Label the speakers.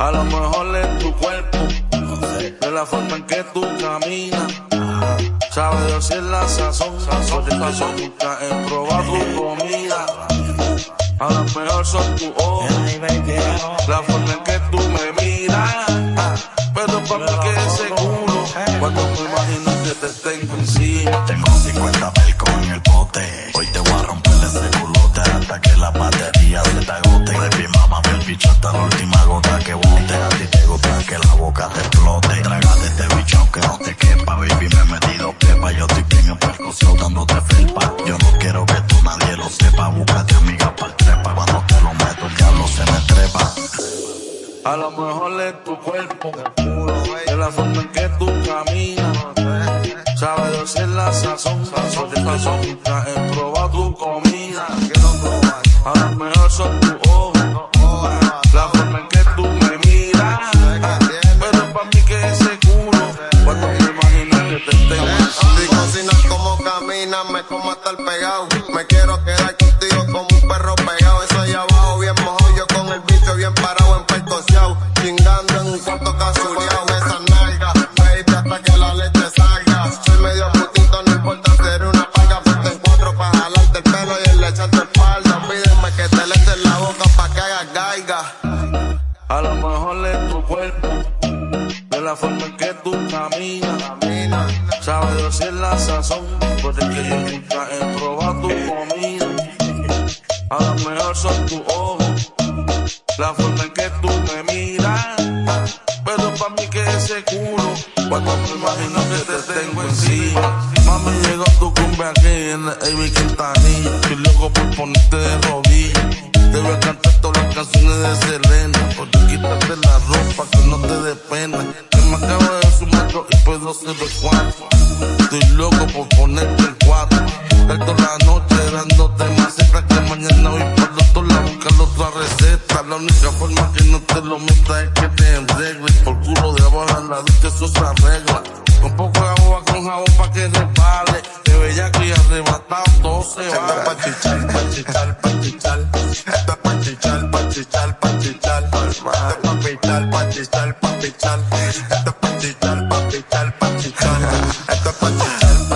Speaker 1: A lo mejor es tu cuerpo, de la forma en que tú caminas. Sabe Dios si la sazón, sazón sazón. Nunca he probado tu comida. A lo mejor son tus ojos, la forma en que tú me miras. Pero para que seguro, cuando me imagino que te tengo encima.
Speaker 2: Tengo 50 pelcos en el bote. Hoy te voy a romper ese culote hasta que la batería se te agote. Baby, mamá, el bicho hasta la última gota que bote. A ti te gusta que la boca te explote. Trágate este bicho aunque no te quepa. Baby, me he metido pepa. Yo estoy en percusión dándote felpa. Yo no quiero que tú nadie lo sepa. Búscate amiga para trepa. Cuando te lo meto, el diablo se me trepa.
Speaker 1: A lo mejor es tu cuerpo, la forma en que tú caminas. Sabe es la sazón, sazón sazón. Nunca he probado tu comida. A lo mejor son tus ojos, la forma en que tú me miras. Pero para mí que es seguro, cuando me imagino que te tengo
Speaker 3: Si cocinas como caminas, me como estar pegado. Me quiero quedar contigo como un perro pegado. Eso allá abajo bien mojado, yo con el bicho bien parado en la
Speaker 1: forma en que tú caminas.
Speaker 3: Camina,
Speaker 1: Sabe Dios si es la sazón, porque es que yo nunca he probado tu comida. A lo mejor son tus ojos, la forma en que tú me miras. Pero para mí que es seguro, cuando me imagino que te tengo encima. Mami, llegó tu cumbre aquí en la Amy Quintanilla. Estoy loco por ponerte de rodillas. Te voy a cantar todas las canciones de Selena. Porque quítate la ropa que no te dé pena. Que me acabo de sumar y puedo ser el cuatro. Estoy loco por ponerte el cuatro. Toda la noche dándote macetas que mañana voy por el otro lado buscar otra receta. La única forma que no te lo metas es que te enregles. Por culo de abajo a la ducha eso se arregla. Un poco de agua con jabón pa' que resbale. De bella que arrebatado todo se va.
Speaker 3: pa' chichar, pa' chichar, pa' chichar. chichar, pa' chichar. Esto es pa' chichar, pa' chichar, pa' Esto es pa'